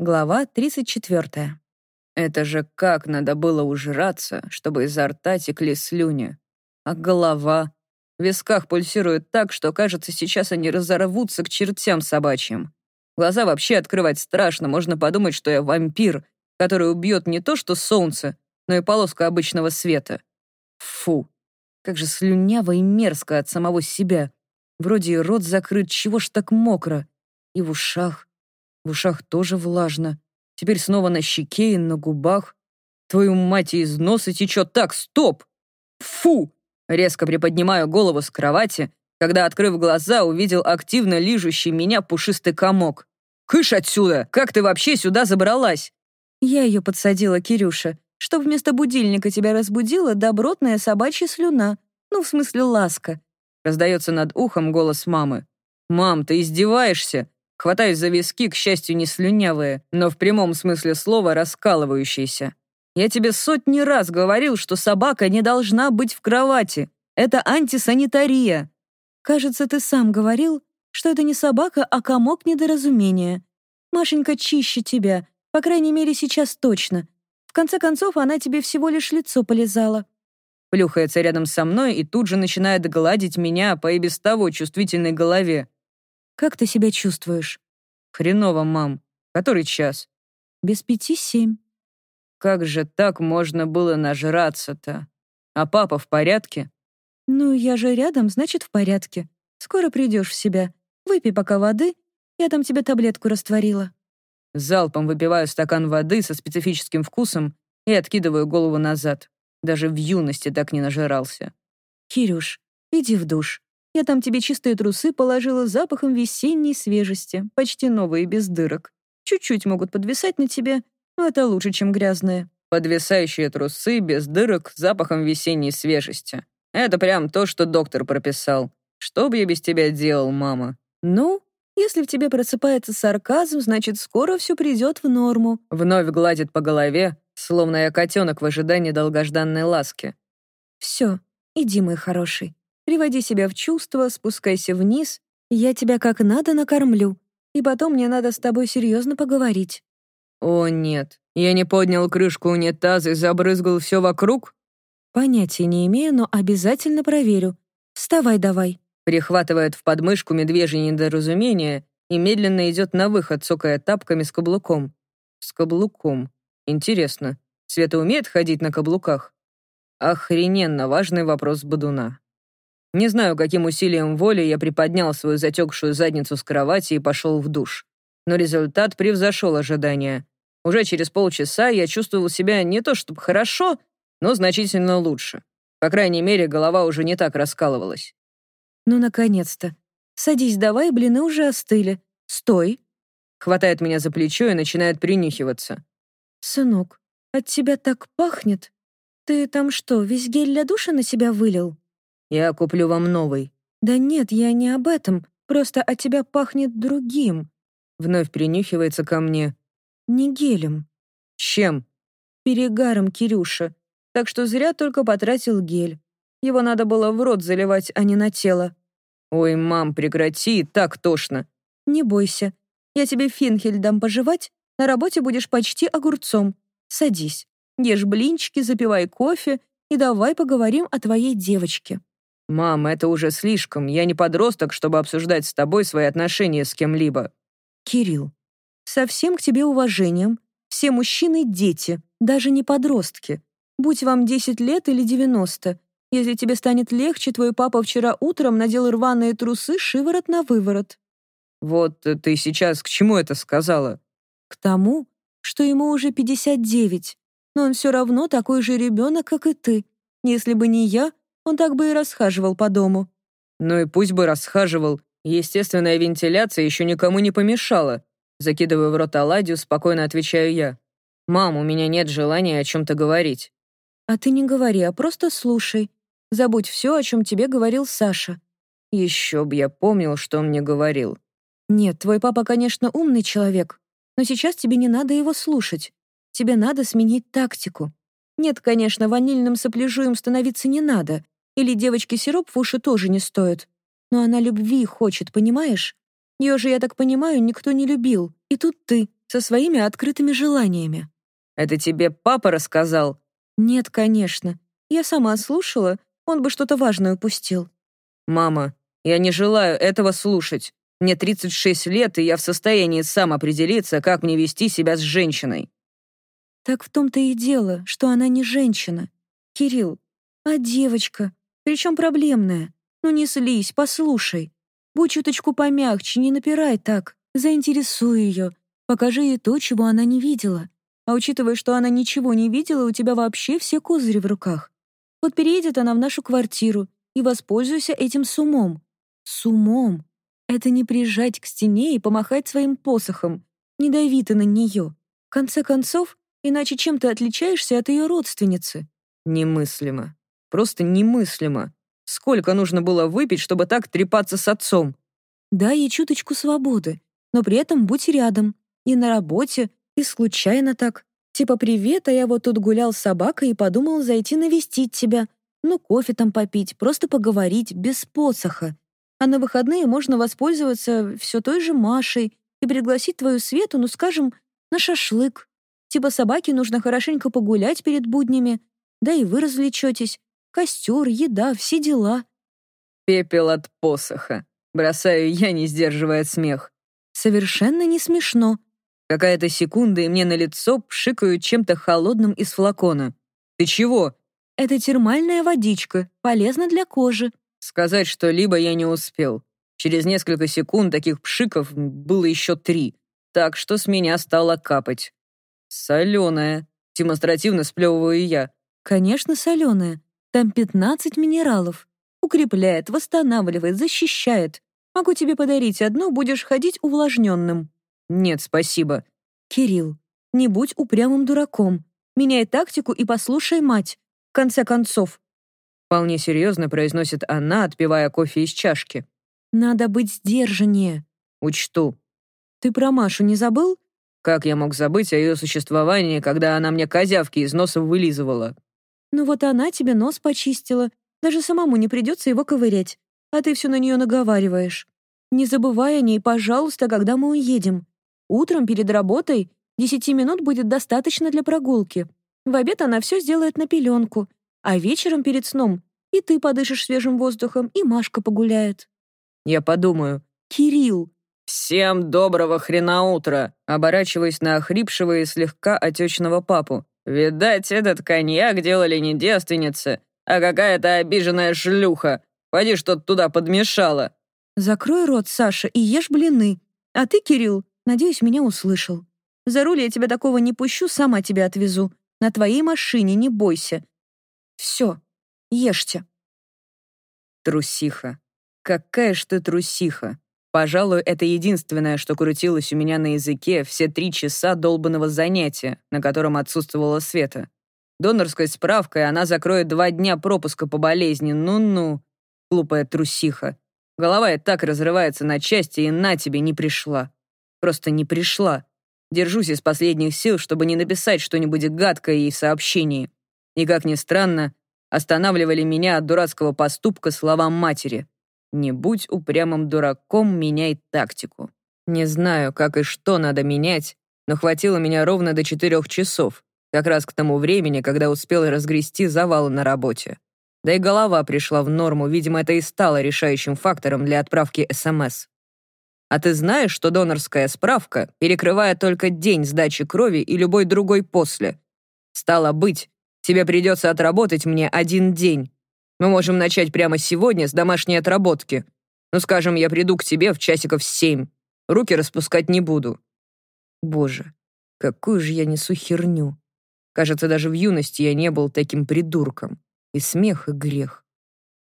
Глава 34. Это же как надо было ужраться, чтобы изо рта текли слюни. А голова? В висках пульсирует так, что, кажется, сейчас они разорвутся к чертям собачьим. Глаза вообще открывать страшно, можно подумать, что я вампир, который убьет не то что солнце, но и полоска обычного света. Фу, как же слюняво и мерзко от самого себя. Вроде и рот закрыт, чего ж так мокро. И в ушах. В ушах тоже влажно. Теперь снова на щеке и на губах. Твою мать, из носа течет так, стоп! Фу! Резко приподнимаю голову с кровати, когда, открыв глаза, увидел активно лижущий меня пушистый комок. «Кыш отсюда! Как ты вообще сюда забралась?» Я ее подсадила, Кирюша, что вместо будильника тебя разбудила добротная собачья слюна. Ну, в смысле, ласка. Раздается над ухом голос мамы. «Мам, ты издеваешься?» Хватаюсь за виски, к счастью, не слюнявые, но в прямом смысле слова раскалывающиеся. «Я тебе сотни раз говорил, что собака не должна быть в кровати. Это антисанитария». «Кажется, ты сам говорил, что это не собака, а комок недоразумения. Машенька чище тебя, по крайней мере, сейчас точно. В конце концов, она тебе всего лишь лицо полезала». Плюхается рядом со мной и тут же начинает гладить меня по и без того чувствительной голове. «Как ты себя чувствуешь?» «Хреново, мам. Который час?» «Без пяти семь». «Как же так можно было нажраться-то? А папа в порядке?» «Ну, я же рядом, значит, в порядке. Скоро придешь в себя. Выпей пока воды, я там тебе таблетку растворила». Залпом выпиваю стакан воды со специфическим вкусом и откидываю голову назад. Даже в юности так не нажирался. «Кирюш, иди в душ. Я там тебе чистые трусы положила с запахом весенней свежести, почти новые, без дырок. Чуть-чуть могут подвисать на тебе, но это лучше, чем грязные». Подвисающие трусы без дырок с запахом весенней свежести. Это прям то, что доктор прописал. Что бы я без тебя делал, мама? Ну, если в тебе просыпается сарказм, значит, скоро все придет в норму. Вновь гладит по голове, словно я котенок в ожидании долгожданной ласки. Все, иди, мой хороший. Приводи себя в чувство, спускайся вниз, я тебя как надо накормлю, и потом мне надо с тобой серьезно поговорить». «О, нет, я не поднял крышку унитаза и забрызгал все вокруг?» «Понятия не имею, но обязательно проверю. Вставай давай». Прихватывает в подмышку медвежье недоразумение и медленно идет на выход, цокая тапками с каблуком. С каблуком. Интересно, Света умеет ходить на каблуках? Охрененно важный вопрос Бадуна. Не знаю, каким усилием воли я приподнял свою затекшую задницу с кровати и пошел в душ. Но результат превзошел ожидания. Уже через полчаса я чувствовал себя не то чтобы хорошо, но значительно лучше. По крайней мере, голова уже не так раскалывалась. «Ну, наконец-то. Садись давай, блины уже остыли. Стой!» Хватает меня за плечо и начинает принюхиваться. «Сынок, от тебя так пахнет. Ты там что, весь гель для душа на себя вылил?» Я куплю вам новый». «Да нет, я не об этом. Просто от тебя пахнет другим». Вновь принюхивается ко мне. «Не гелем». «Чем?» «Перегаром, Кирюша. Так что зря только потратил гель. Его надо было в рот заливать, а не на тело». «Ой, мам, прекрати, так тошно». «Не бойся. Я тебе финхель дам пожевать, на работе будешь почти огурцом. Садись, ешь блинчики, запивай кофе и давай поговорим о твоей девочке». «Мам, это уже слишком. Я не подросток, чтобы обсуждать с тобой свои отношения с кем-либо». «Кирилл, со всем к тебе уважением. Все мужчины — дети, даже не подростки. Будь вам 10 лет или 90. Если тебе станет легче, твой папа вчера утром надел рваные трусы шиворот на выворот». «Вот ты сейчас к чему это сказала?» «К тому, что ему уже 59, но он все равно такой же ребенок, как и ты. Если бы не я, он так бы и расхаживал по дому». «Ну и пусть бы расхаживал. Естественная вентиляция еще никому не помешала». Закидывая в рот оладью, спокойно отвечаю я. «Мам, у меня нет желания о чем-то говорить». «А ты не говори, а просто слушай. Забудь все, о чем тебе говорил Саша». «Еще б я помнил, что он мне говорил». «Нет, твой папа, конечно, умный человек, но сейчас тебе не надо его слушать. Тебе надо сменить тактику. Нет, конечно, ванильным сопляжуем становиться не надо, или девочке сироп в уши тоже не стоит. Но она любви хочет, понимаешь? Ее же, я так понимаю, никто не любил. И тут ты. со своими открытыми желаниями. «Это тебе папа рассказал?» «Нет, конечно. Я сама слушала, он бы что-то важное упустил». «Мама, я не желаю этого слушать. Мне 36 лет, и я в состоянии сам определиться, как мне вести себя с женщиной». «Так в том-то и дело, что она не женщина. Кирилл, а девочка, причем проблемная. Ну не слизь, послушай. Будь чуточку помягче, не напирай так. Заинтересуй ее. Покажи ей то, чего она не видела. А учитывая, что она ничего не видела, у тебя вообще все козыри в руках. Вот переедет она в нашу квартиру, и воспользуйся этим с умом. С умом. Это не прижать к стене и помахать своим посохом. Не дави ты на нее. В конце концов, иначе чем ты отличаешься от ее родственницы? Немыслимо. Просто немыслимо. Сколько нужно было выпить, чтобы так трепаться с отцом? Дай ей чуточку свободы, но при этом будь рядом. И на работе, и случайно так. Типа «Привет, а я вот тут гулял с собакой и подумал зайти навестить тебя. Ну, кофе там попить, просто поговорить, без посоха. А на выходные можно воспользоваться все той же Машей и пригласить твою Свету, ну, скажем, на шашлык. Типа собаке нужно хорошенько погулять перед буднями, да и вы развлечетесь. Костер, еда, все дела. Пепел от посоха. Бросаю я, не сдерживая смех. Совершенно не смешно. Какая-то секунда, и мне на лицо пшикают чем-то холодным из флакона. Ты чего? Это термальная водичка, полезна для кожи. Сказать что-либо я не успел. Через несколько секунд таких пшиков было еще три, так что с меня стало капать. Соленая. Демонстративно сплевываю я. Конечно, соленая. Там 15 минералов. Укрепляет, восстанавливает, защищает. Могу тебе подарить одну, будешь ходить увлажненным. Нет, спасибо. Кирилл, не будь упрямым дураком. Меняй тактику и послушай мать. В конце концов. Вполне серьезно произносит она, отпивая кофе из чашки. Надо быть сдержаннее. Учту. Ты про Машу не забыл? Как я мог забыть о ее существовании, когда она мне козявки из носа вылизывала? Ну вот она тебе нос почистила. Даже самому не придется его ковырять. А ты все на нее наговариваешь. Не забывай о ней, пожалуйста, когда мы уедем. Утром перед работой десяти минут будет достаточно для прогулки. В обед она все сделает на пеленку, а вечером перед сном и ты подышишь свежим воздухом, и Машка погуляет. Я подумаю. Кирилл. Всем доброго хрена утра, оборачиваясь на охрипшего и слегка отечного папу. Видать, этот коньяк делали не девственницы, а какая-то обиженная шлюха. Пойди что-то туда подмешала. Закрой рот, Саша, и ешь блины. А ты, Кирилл, надеюсь, меня услышал. За руль я тебя такого не пущу, сама тебя отвезу. На твоей машине, не бойся. Все, ешьте. Трусиха. Какая ж ты трусиха. Пожалуй, это единственное, что крутилось у меня на языке все три часа долбанного занятия, на котором отсутствовала Света. Донорской справкой она закроет два дня пропуска по болезни. Ну-ну, глупая трусиха. Голова и так разрывается на части, и на тебе не пришла. Просто не пришла. Держусь из последних сил, чтобы не написать что-нибудь гадкое ей в сообщении. И, как ни странно, останавливали меня от дурацкого поступка слова матери. «Не будь упрямым дураком, меняй тактику». Не знаю, как и что надо менять, но хватило меня ровно до четырех часов, как раз к тому времени, когда успел разгрести завалы на работе. Да и голова пришла в норму, видимо, это и стало решающим фактором для отправки СМС. А ты знаешь, что донорская справка перекрывает только день сдачи крови и любой другой после? Стало быть, тебе придется отработать мне один день. Мы можем начать прямо сегодня с домашней отработки. Ну, скажем, я приду к тебе в часиков семь. Руки распускать не буду. Боже, какую же я несу херню. Кажется, даже в юности я не был таким придурком. И смех, и грех.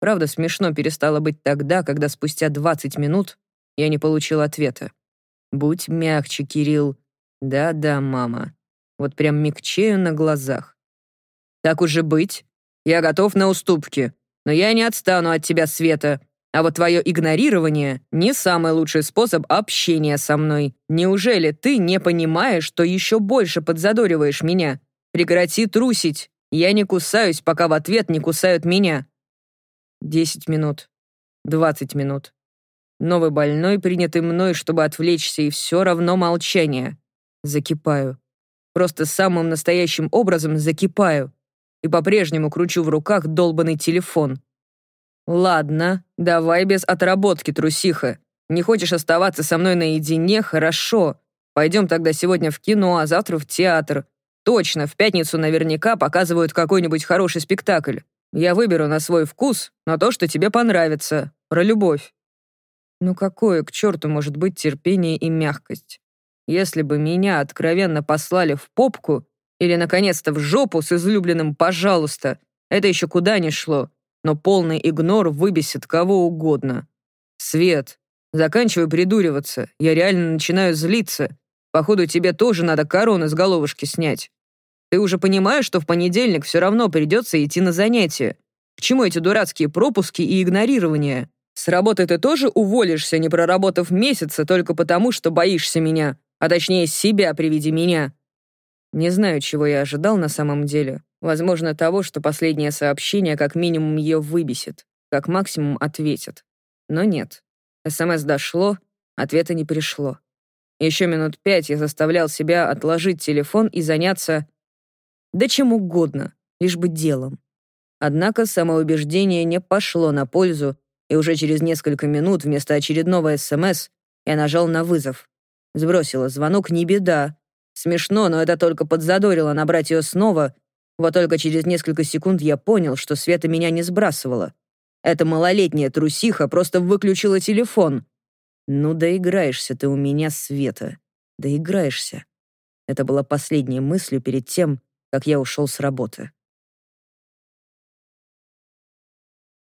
Правда, смешно перестало быть тогда, когда спустя 20 минут я не получил ответа. «Будь мягче, Кирилл. Да-да, мама. Вот прям мягчею на глазах. Так уже быть. Я готов на уступки. Но я не отстану от тебя, Света. А вот твое игнорирование — не самый лучший способ общения со мной. Неужели ты не понимаешь, что еще больше подзадориваешь меня? Прекрати трусить. Я не кусаюсь, пока в ответ не кусают меня. Десять минут. Двадцать минут. Новый больной, принятый мной, чтобы отвлечься, и все равно молчание. закипаю. Просто самым настоящим образом закипаю. И по-прежнему кручу в руках долбанный телефон. «Ладно, давай без отработки, трусиха. Не хочешь оставаться со мной наедине? Хорошо. Пойдем тогда сегодня в кино, а завтра в театр. Точно, в пятницу наверняка показывают какой-нибудь хороший спектакль. Я выберу на свой вкус, но то, что тебе понравится. Про любовь. Ну какое к черту может быть терпение и мягкость? Если бы меня откровенно послали в попку или, наконец-то, в жопу с излюбленным «пожалуйста», это еще куда ни шло, но полный игнор выбесит кого угодно. Свет, заканчивай придуриваться, я реально начинаю злиться. Походу, тебе тоже надо корону с головушки снять. Ты уже понимаешь, что в понедельник все равно придется идти на занятия. К чему эти дурацкие пропуски и игнорирование? С работы ты тоже уволишься, не проработав месяца, только потому, что боишься меня, а точнее себя при виде меня. Не знаю, чего я ожидал на самом деле. Возможно, того, что последнее сообщение как минимум ее выбесит, как максимум ответит. Но нет. СМС дошло, ответа не пришло. Еще минут пять я заставлял себя отложить телефон и заняться... Да чем угодно, лишь бы делом. Однако самоубеждение не пошло на пользу, и уже через несколько минут вместо очередного СМС я нажал на вызов. Сбросила звонок, не беда. Смешно, но это только подзадорило набрать ее снова. Вот только через несколько секунд я понял, что Света меня не сбрасывала. Эта малолетняя трусиха просто выключила телефон. «Ну, доиграешься ты у меня, Света. Доиграешься». Это была последней мыслью перед тем, как я ушел с работы.